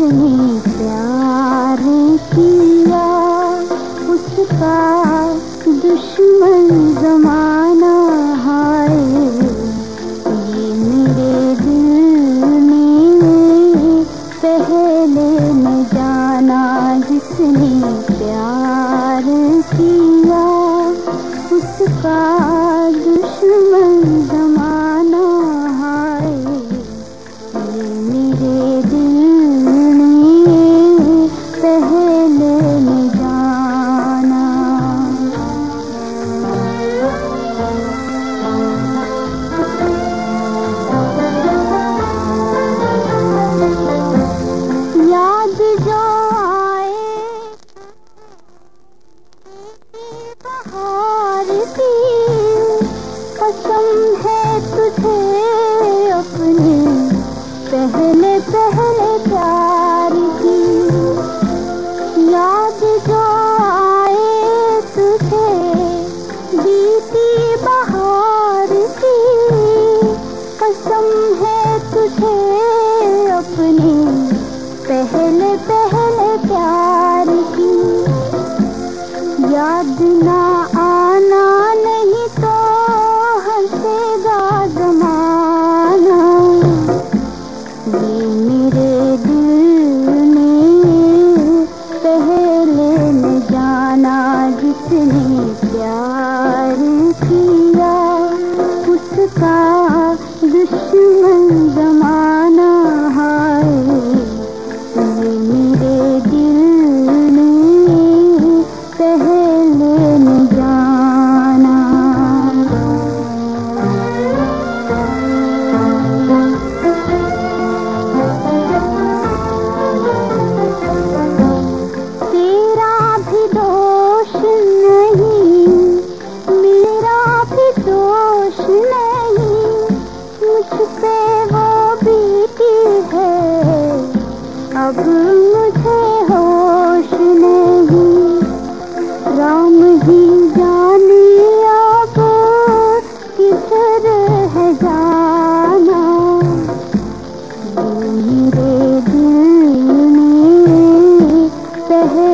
उसने प्यार किया उसका दुश्मन जमाना है ये मेरे दिल में पहले न जाना जिसने प्यार किया उसका याद ना अब मुझे होश नहीं। राम ही जाने अब किधर है जाना। मेरे दिल में पहले